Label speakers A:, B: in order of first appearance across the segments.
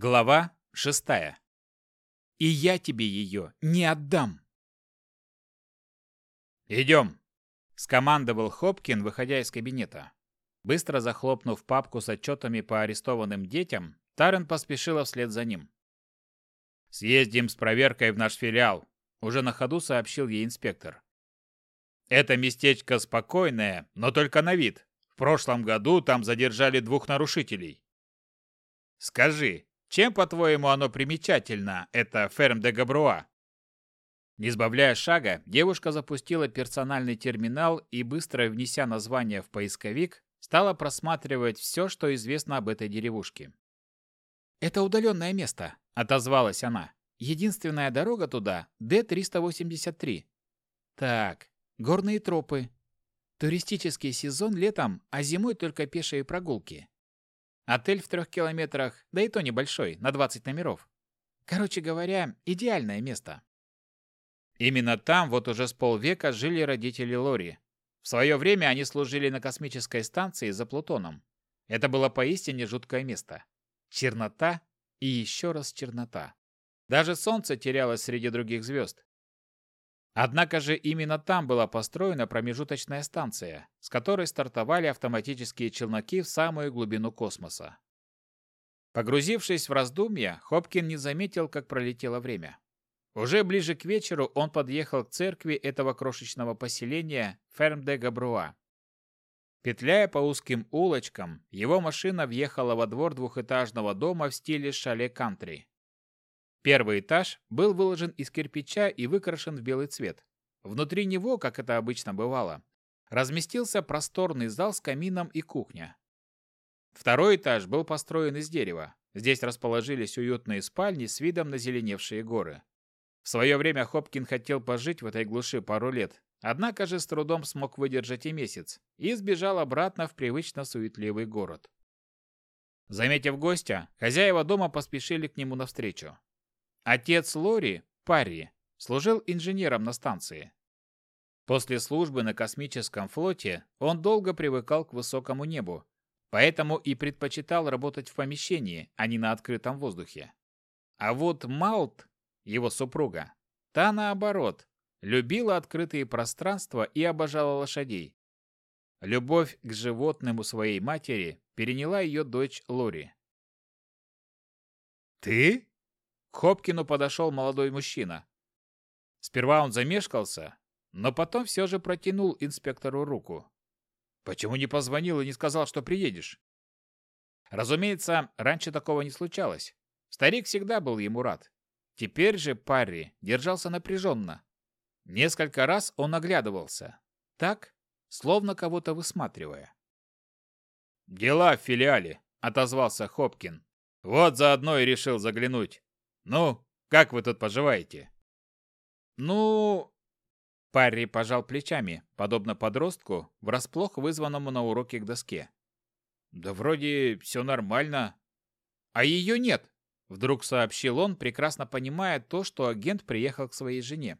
A: Глава шестая. И я тебе ее не отдам. «Идем!» – скомандовал Хопкин, выходя из кабинета. Быстро захлопнув папку с отчетами по арестованным детям, Тарен поспешила вслед за ним. «Съездим с проверкой в наш филиал», – уже на ходу сообщил ей инспектор. «Это местечко спокойное, но только на вид. В прошлом году там задержали двух нарушителей». «Скажи, чем, по-твоему, оно примечательно, это ферм де Габруа? Не сбавляя шага, девушка запустила персональный терминал и, быстро внеся название в поисковик, стала просматривать все, что известно об этой деревушке. «Это удаленное место», — отозвалась она. «Единственная дорога туда — Д-383». «Так, горные тропы. Туристический сезон летом, а зимой только пешие прогулки. Отель в трех километрах, да и то небольшой, на 20 номеров. Короче говоря, идеальное место. Именно там вот уже с полвека жили родители Лори. В свое время они служили на космической станции за Плутоном. Это было поистине жуткое место. Чернота и еще раз чернота. Даже солнце терялось среди других звезд. Однако же именно там была построена промежуточная станция, с которой стартовали автоматические челноки в самую глубину космоса. Погрузившись в раздумья, Хопкин не заметил, как пролетело время. Уже ближе к вечеру он подъехал к церкви этого крошечного поселения Ферм де Габруа. Петляя по узким улочкам, его машина въехала во двор двухэтажного дома в стиле шале-кантри. Первый этаж был выложен из кирпича и выкрашен в белый цвет. Внутри него, как это обычно бывало, разместился просторный зал с камином и кухня. Второй этаж был построен из дерева. Здесь расположились уютные спальни с видом на зеленевшие горы. В свое время Хопкин хотел пожить в этой глуши пару лет, однако же с трудом смог выдержать и месяц и сбежал обратно в привычно суетливый город. Заметив гостя, хозяева дома поспешили к нему навстречу. Отец Лори, Парри, служил инженером на станции. После службы на космическом флоте он долго привыкал к высокому небу, поэтому и предпочитал работать в помещении, а не на открытом воздухе. А вот Малт, его супруга, та наоборот, любила открытые пространства и обожала лошадей. Любовь к животным у своей матери переняла ее дочь Лори. «Ты?» Хопкину подошел молодой мужчина. Сперва он замешкался, но потом все же протянул инспектору руку. «Почему не позвонил и не сказал, что приедешь?» Разумеется, раньше такого не случалось. Старик всегда был ему рад. Теперь же Парри держался напряженно. Несколько раз он оглядывался. Так, словно кого-то высматривая. «Дела в филиале», — отозвался Хопкин. «Вот заодно и решил заглянуть. «Ну, как вы тут поживаете?» «Ну...» Парри пожал плечами, подобно подростку, врасплох вызванному на уроке к доске. «Да вроде все нормально». «А ее нет», — вдруг сообщил он, прекрасно понимая то, что агент приехал к своей жене.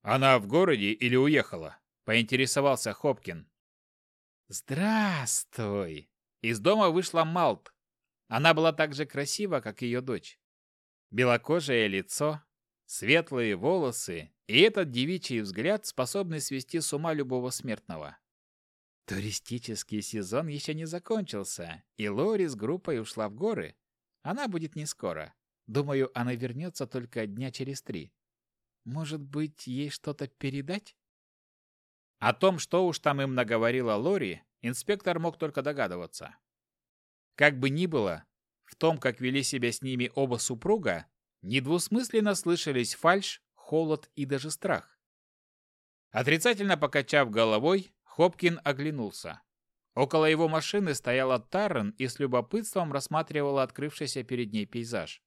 A: «Она в городе или уехала?» — поинтересовался Хопкин. «Здравствуй!» Из дома вышла Малт. Она была так же красива, как ее дочь. Белокожее лицо, светлые волосы и этот девичий взгляд способны свести с ума любого смертного. Туристический сезон еще не закончился, и Лори с группой ушла в горы. Она будет не скоро. Думаю, она вернется только дня через три. Может быть, ей что-то передать? О том, что уж там им наговорила Лори, инспектор мог только догадываться. Как бы ни было, в том, как вели себя с ними оба супруга, недвусмысленно слышались фальшь, холод и даже страх. Отрицательно покачав головой, Хопкин оглянулся. Около его машины стояла Таррен и с любопытством рассматривала открывшийся перед ней пейзаж.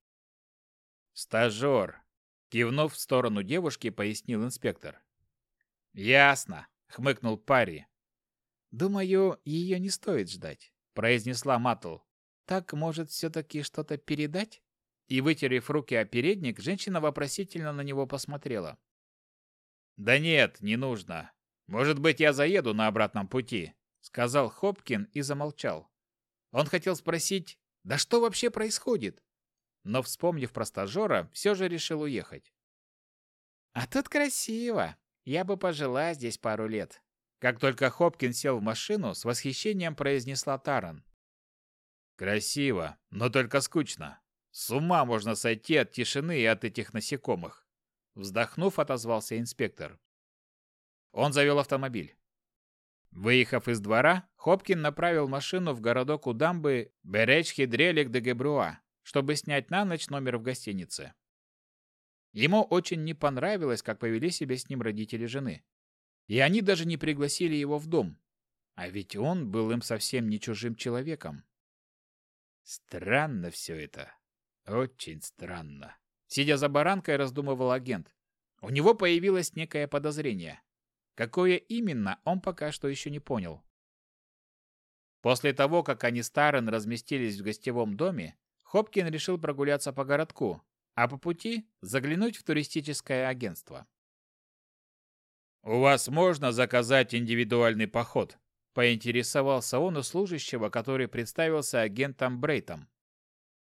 A: «Стажер», — кивнув в сторону девушки, пояснил инспектор. «Ясно», — хмыкнул Парри. «Думаю, ее не стоит ждать», — произнесла Матл. Так, может, все-таки что-то передать?» И, вытерев руки о передник, женщина вопросительно на него посмотрела. «Да нет, не нужно. Может быть, я заеду на обратном пути», — сказал Хопкин и замолчал. Он хотел спросить, Да что вообще происходит? Но, вспомнив про стажера, все же решил уехать. А тут красиво. Я бы пожила здесь пару лет. Как только Хопкин сел в машину, с восхищением произнесла Таран. Красиво, но только скучно. С ума можно сойти от тишины и от этих насекомых. Вздохнув, отозвался инспектор. Он завел автомобиль. Выехав из двора, Хопкин направил машину в городок у дамбы Береч-Хидрелик де Гебруа, чтобы снять на ночь номер в гостинице. Ему очень не понравилось, как повели себя с ним родители жены. И они даже не пригласили его в дом. А ведь он был им совсем не чужим человеком. Странно все это. Очень странно. Сидя за баранкой, раздумывал агент. У него появилось некое подозрение. Какое именно, он пока что еще не понял. После того, как они с Тарен разместились в гостевом доме, Хопкин решил прогуляться по городку, а по пути заглянуть в туристическое агентство. «У вас можно заказать индивидуальный поход?» – поинтересовался он у служащего, который представился агентом Брейтом.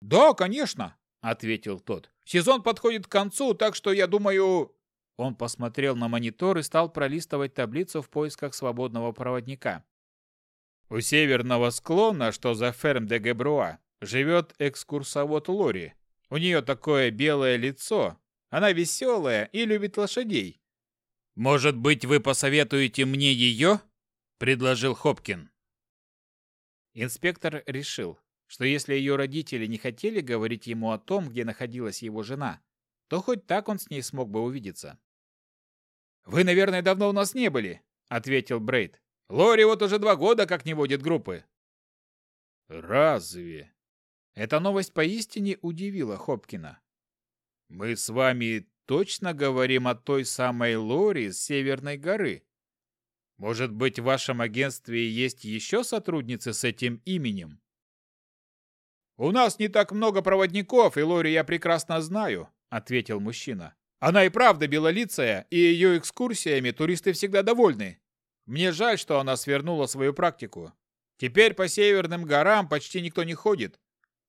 A: «Да, конечно!» – ответил тот. «Сезон подходит к концу, так что я думаю...» Он посмотрел на монитор и стал пролистывать таблицу в поисках свободного проводника. «У северного склона, что за ферм де Гебруа, живет экскурсовод Лори. У нее такое белое лицо. Она веселая и любит лошадей. Может быть, вы посоветуете мне ее?» – предложил Хопкин. Инспектор решил, что если ее родители не хотели говорить ему о том, где находилась его жена, то хоть так он с ней смог бы увидеться. «Вы, наверное, давно у нас не были», — ответил Брейд. «Лори вот уже два года как не водит группы». «Разве?» Эта новость поистине удивила Хопкина. «Мы с вами точно говорим о той самой Лори с Северной горы? Может быть, в вашем агентстве есть еще сотрудницы с этим именем?» «У нас не так много проводников, и Лори я прекрасно знаю», — ответил мужчина. «Она и правда белолицая, и ее экскурсиями туристы всегда довольны. Мне жаль, что она свернула свою практику. Теперь по северным горам почти никто не ходит.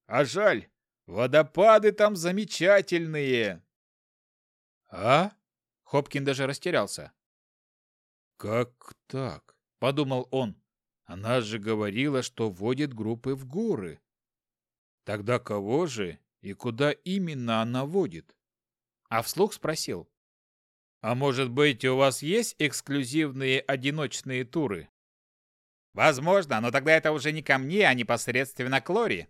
A: А жаль, водопады там замечательные. А? Хопкин даже растерялся. Как так? Подумал он. Она же говорила, что водит группы в горы. Тогда кого же и куда именно она водит? А вслух спросил. А может быть, у вас есть эксклюзивные одиночные туры? Возможно, но тогда это уже не ко мне, а непосредственно к Лори.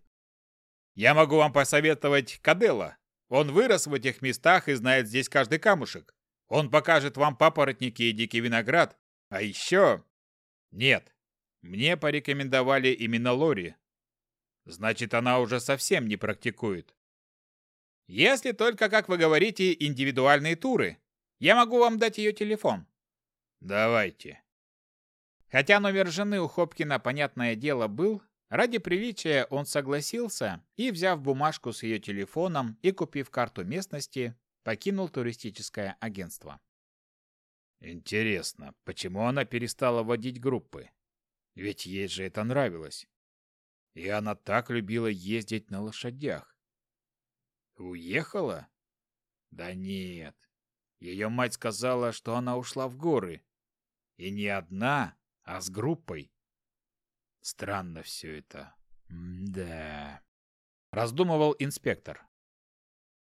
A: Я могу вам посоветовать Кадела. Он вырос в этих местах и знает здесь каждый камушек. Он покажет вам папоротники и дикий виноград. А еще... Нет, мне порекомендовали именно Лори. Значит, она уже совсем не практикует. Если только, как вы говорите, индивидуальные туры. Я могу вам дать ее телефон. Давайте. Хотя номер жены у Хопкина, понятное дело, был, Ради приличия он согласился и, взяв бумажку с ее телефоном и купив карту местности, покинул туристическое агентство. Интересно, почему она перестала водить группы? Ведь ей же это нравилось. И она так любила ездить на лошадях. Уехала? Да нет. Ее мать сказала, что она ушла в горы. И не одна, а с группой. Странно все это. да. Раздумывал инспектор.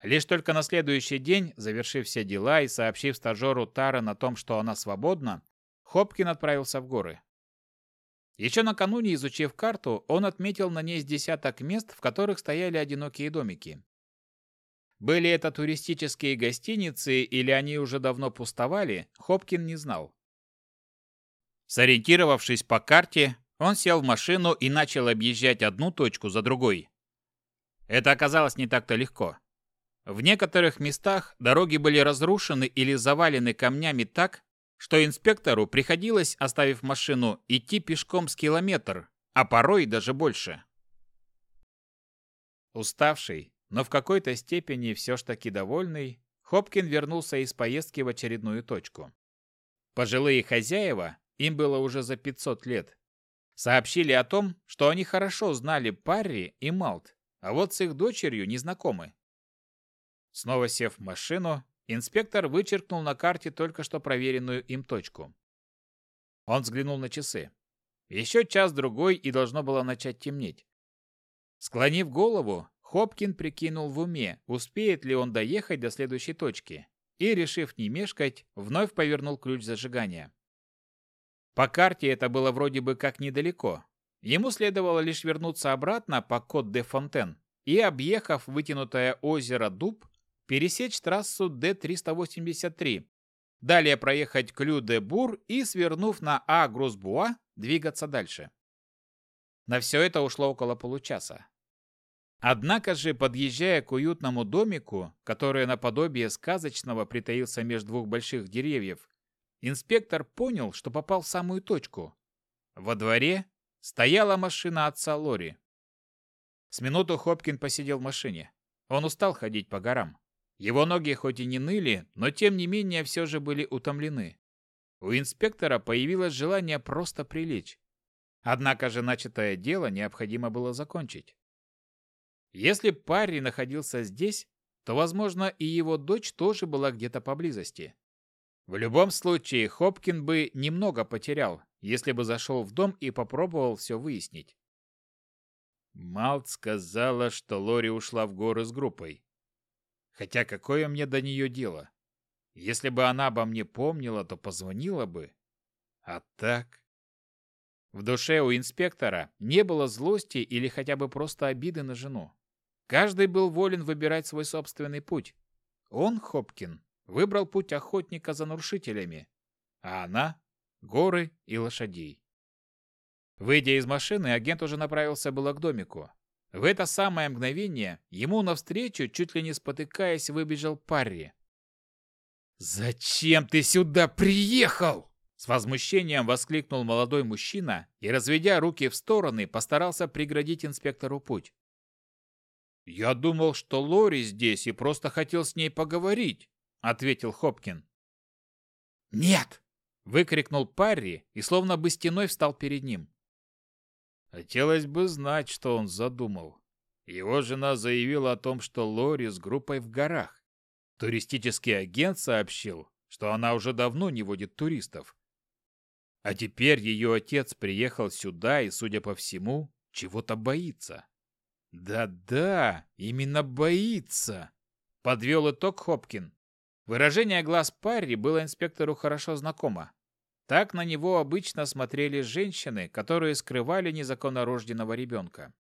A: Лишь только на следующий день, завершив все дела и сообщив стажеру Тарен о том, что она свободна, Хопкин отправился в горы. Еще накануне, изучив карту, он отметил на ней с десяток мест, в которых стояли одинокие домики. Были это туристические гостиницы или они уже давно пустовали, Хопкин не знал. Сориентировавшись по карте, он сел в машину и начал объезжать одну точку за другой. Это оказалось не так-то легко. В некоторых местах дороги были разрушены или завалены камнями так, что инспектору приходилось, оставив машину, идти пешком с километр, а порой даже больше. Уставший, но в какой-то степени все ж таки довольный, Хопкин вернулся из поездки в очередную точку. Пожилые хозяева, им было уже за 500 лет, Сообщили о том, что они хорошо знали Парри и Малт, а вот с их дочерью не знакомы. Снова сев в машину, инспектор вычеркнул на карте только что проверенную им точку. Он взглянул на часы. Еще час-другой и должно было начать темнеть. Склонив голову, Хопкин прикинул в уме, успеет ли он доехать до следующей точки, и, решив не мешкать, вновь повернул ключ зажигания. По карте это было вроде бы как недалеко. Ему следовало лишь вернуться обратно по Кот-де-Фонтен и, объехав вытянутое озеро Дуб, пересечь трассу Д-383, далее проехать Клю-де-Бур и, свернув на А-Грусбуа, двигаться дальше. На все это ушло около получаса. Однако же, подъезжая к уютному домику, который наподобие сказочного притаился между двух больших деревьев, инспектор понял, что попал в самую точку. Во дворе стояла машина отца Лори. С минуту Хопкин посидел в машине. Он устал ходить по горам. Его ноги хоть и не ныли, но тем не менее все же были утомлены. У инспектора появилось желание просто прилечь. Однако же начатое дело необходимо было закончить. Если Парри находился здесь, то, возможно, и его дочь тоже была где-то поблизости. В любом случае, Хопкин бы немного потерял, если бы зашел в дом и попробовал все выяснить. Малт сказала, что Лори ушла в горы с группой. Хотя какое мне до нее дело? Если бы она обо мне помнила, то позвонила бы. А так... В душе у инспектора не было злости или хотя бы просто обиды на жену. Каждый был волен выбирать свой собственный путь. Он, Хопкин, выбрал путь охотника за нарушителями, а она — горы и лошадей. Выйдя из машины, агент уже направился было к домику. В это самое мгновение ему навстречу, чуть ли не спотыкаясь, выбежал Парри. «Зачем ты сюда приехал?» С возмущением воскликнул молодой мужчина и, разведя руки в стороны, постарался преградить инспектору путь. «Я думал, что Лори здесь и просто хотел с ней поговорить», — ответил Хопкин. «Нет!» — выкрикнул Парри и словно бы стеной встал перед ним. Хотелось бы знать, что он задумал. Его жена заявила о том, что Лори с группой в горах. Туристический агент сообщил, что она уже давно не водит туристов. А теперь ее отец приехал сюда и, судя по всему, чего-то боится. Да-да, именно боится, подвел итог Хопкин. Выражение глаз Парри было инспектору хорошо знакомо. Так на него обычно смотрели женщины, которые скрывали незаконно рожденного ребенка.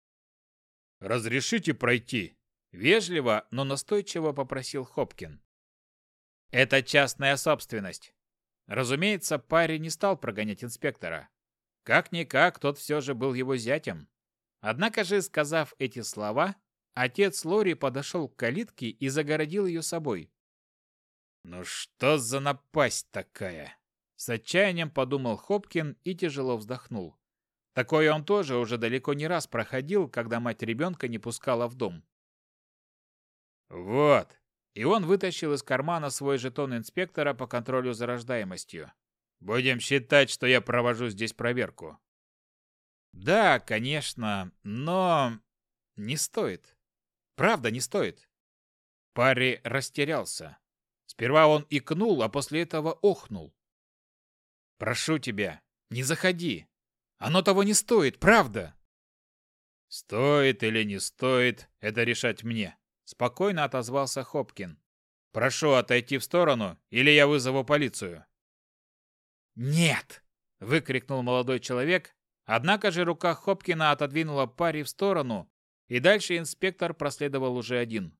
A: «Разрешите пройти?» – вежливо, но настойчиво попросил Хопкин. «Это частная собственность». Разумеется, парень не стал прогонять инспектора. Как-никак, тот все же был его зятем. Однако же, сказав эти слова, отец Лори подошел к калитке и загородил ее собой. «Ну что за напасть такая?» С отчаянием подумал Хопкин и тяжело вздохнул. Такое он тоже уже далеко не раз проходил, когда мать ребенка не пускала в дом. «Вот!» И он вытащил из кармана свой жетон инспектора по контролю за рождаемостью. «Будем считать, что я провожу здесь проверку. Да, конечно, но не стоит. Правда, не стоит. Парри растерялся. Сперва он икнул, а после этого охнул. Прошу тебя, не заходи. Оно того не стоит, правда. Стоит или не стоит, это решать мне, спокойно отозвался Хопкин. Прошу отойти в сторону, или я вызову полицию. Нет, выкрикнул молодой человек, Однако же рука Хопкина отодвинула пари в сторону, и дальше инспектор проследовал уже один.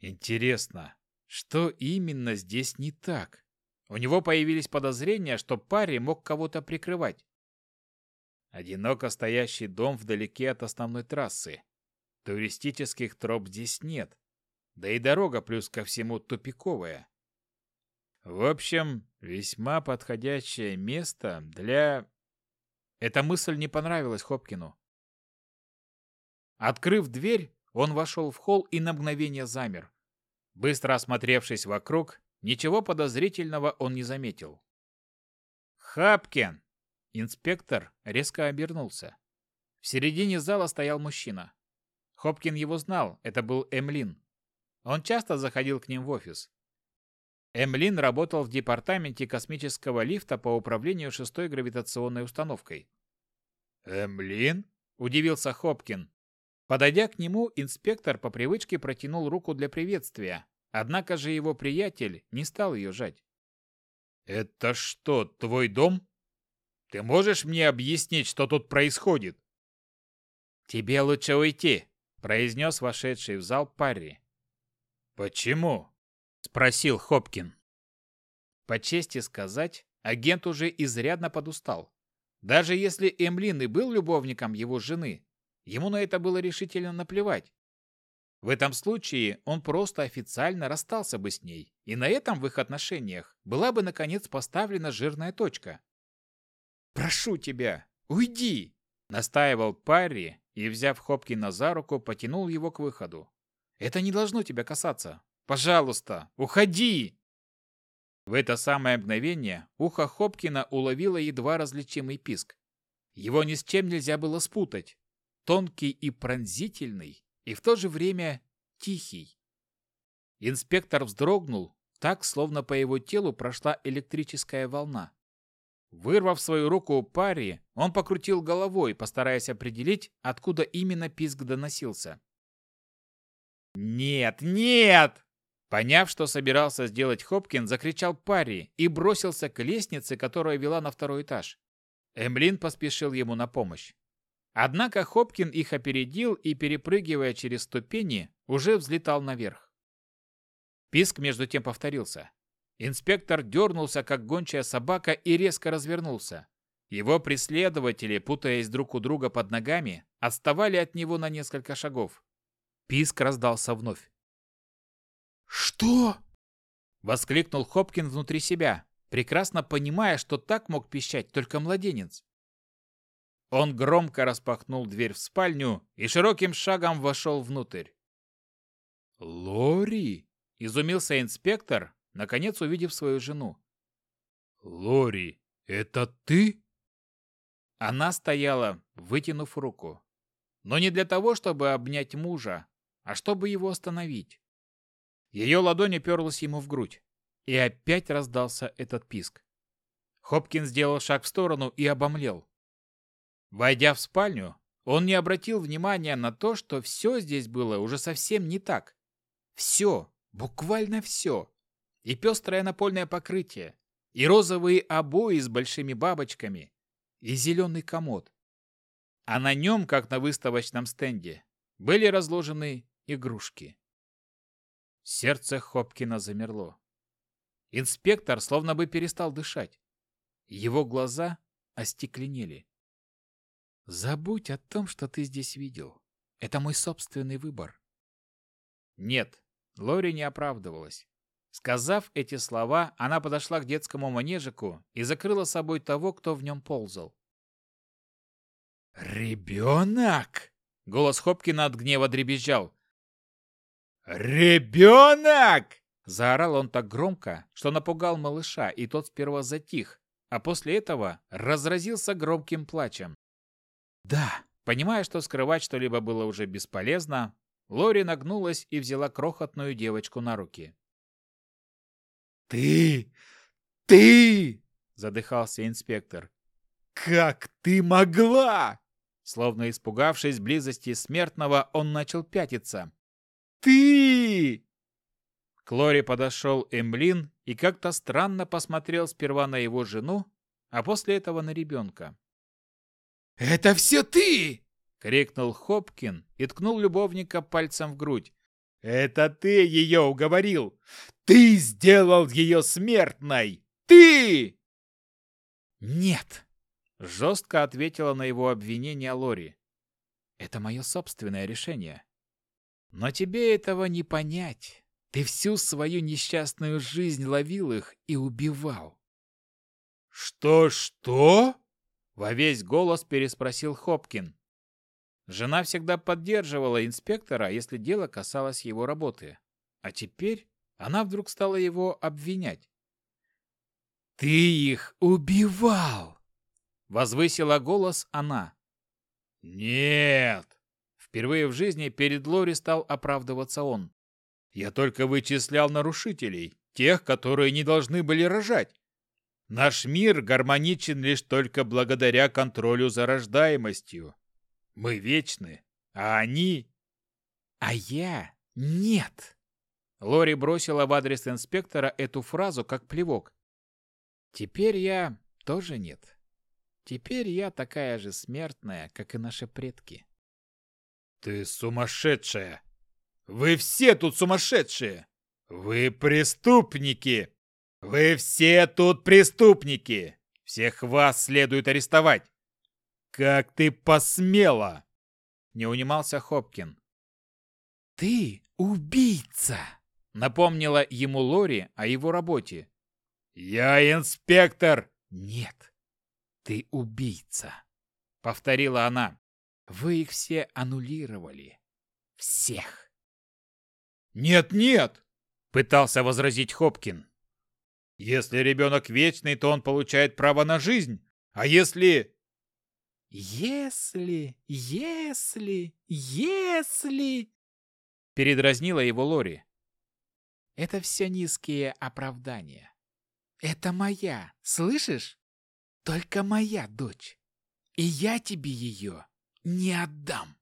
A: Интересно, что именно здесь не так? У него появились подозрения, что пари мог кого-то прикрывать. Одиноко стоящий дом вдалеке от основной трассы. Туристических троп здесь нет. Да и дорога плюс ко всему тупиковая. В общем, весьма подходящее место для эта мысль не понравилась Хопкину. Открыв дверь, он вошел в холл и на мгновение замер. Быстро осмотревшись вокруг, ничего подозрительного он не заметил. «Хапкин!» Инспектор резко обернулся. В середине зала стоял мужчина. Хопкин его знал, это был Эмлин. Он часто заходил к ним в офис. Эмлин работал в департаменте космического лифта по управлению шестой гравитационной установкой. «Эмлин?» – удивился Хопкин. Подойдя к нему, инспектор по привычке протянул руку для приветствия, однако же его приятель не стал ее жать. «Это что, твой дом? Ты можешь мне объяснить, что тут происходит?» «Тебе лучше уйти», – произнес вошедший в зал Парри. «Почему?» – спросил Хопкин. По чести сказать, агент уже изрядно подустал. Даже если Эмлин и был любовником его жены, ему на это было решительно наплевать. В этом случае он просто официально расстался бы с ней, и на этом в их отношениях была бы наконец поставлена жирная точка. «Прошу тебя, уйди!» – настаивал Парри и, взяв Хопкина за руку, потянул его к выходу. «Это не должно тебя касаться. Пожалуйста, уходи!» В это самое мгновение ухо Хопкина уловило едва различимый писк. Его ни с чем нельзя было спутать. Тонкий и пронзительный, и в то же время тихий. Инспектор вздрогнул, так, словно по его телу прошла электрическая волна. Вырвав свою руку у пари, он покрутил головой, постараясь определить, откуда именно писк доносился. «Нет, нет!» Поняв, что собирался сделать Хопкин, закричал пари и бросился к лестнице, которая вела на второй этаж. Эмлин поспешил ему на помощь. Однако Хопкин их опередил и, перепрыгивая через ступени, уже взлетал наверх. Писк между тем повторился. Инспектор дернулся, как гончая собака, и резко развернулся. Его преследователи, путаясь друг у друга под ногами, отставали от него на несколько шагов. Писк раздался вновь.
B: «Что?»
A: — воскликнул Хопкин внутри себя, прекрасно понимая, что так мог пищать только младенец. Он громко распахнул дверь в спальню и широким шагом вошел внутрь. «Лори!» – изумился инспектор, наконец увидев свою жену.
B: «Лори, это ты?»
A: Она стояла, вытянув руку. Но не для того, чтобы обнять мужа, а чтобы его остановить. Ее ладонь уперлась ему в грудь, и опять раздался этот писк. Хопкин сделал шаг в сторону и обомлел. Войдя в спальню, он не обратил внимания на то, что все здесь было уже совсем не так. Все, буквально все. И пестрое напольное покрытие, и розовые обои с большими бабочками, и зеленый комод. А на нем, как на выставочном стенде, были разложены игрушки. Сердце Хопкина замерло. Инспектор словно бы перестал дышать. Его глаза остекленели. Забудь о том, что ты здесь видел. Это мой собственный выбор. Нет, Лори не оправдывалась. Сказав эти слова, она подошла к детскому манежику и закрыла собой того, кто в нем ползал. «Ребенок!» — голос Хопкина от гнева дребезжал. «Ребенок!» — заорал он так громко, что напугал малыша, и тот сперва затих, а после этого разразился громким плачем. Да, понимая, что скрывать что-либо было уже бесполезно, Лори нагнулась и взяла крохотную девочку на руки.
B: «Ты! Ты!» — задыхался инспектор. «Как ты могла?»
A: Словно испугавшись близости смертного, он начал пятиться.
B: «Ты!»
A: К Лори подошел Эмлин и как-то странно посмотрел сперва на его жену, а после этого на ребенка.
B: «Это все ты!»
A: — крикнул Хопкин и ткнул любовника пальцем в грудь. «Это ты ее уговорил! Ты сделал ее смертной! Ты!»
B: «Нет!»
A: — жестко ответила на его обвинение Лори. «Это мое собственное решение. Но тебе этого не понять. Ты всю свою несчастную жизнь ловил их и убивал».
B: «Что-что?»
A: Во весь голос переспросил Хопкин. Жена всегда поддерживала инспектора, если дело касалось его работы. А теперь она вдруг стала его обвинять.
B: «Ты их убивал!»
A: Возвысила голос она.
B: «Нет!»
A: Впервые в жизни перед Лори стал оправдываться он.
B: «Я только вычислял нарушителей, тех, которые не должны были рожать. Наш мир гармоничен лишь только благодаря контролю за рождаемостью. Мы вечны, а они...
A: А я нет. Лори бросила в адрес инспектора эту фразу как плевок. Теперь я тоже нет. Теперь я такая же смертная, как и наши предки.
B: Ты сумасшедшая! Вы все тут сумасшедшие! Вы преступники! Вы все тут преступники! Всех вас следует арестовать! Как ты посмела?
A: Не унимался Хопкин.
B: Ты убийца!
A: Напомнила ему Лори о его работе.
B: Я инспектор!
A: Нет, ты убийца, повторила она. Вы их все аннулировали. Всех.
B: Нет, нет,
A: пытался возразить Хопкин.
B: Если ребенок вечный, то он получает право на жизнь. А если...
A: Если, если, если... Передразнила его Лори. Это все низкие оправдания. Это моя, слышишь? Только моя дочь. И я тебе ее не отдам.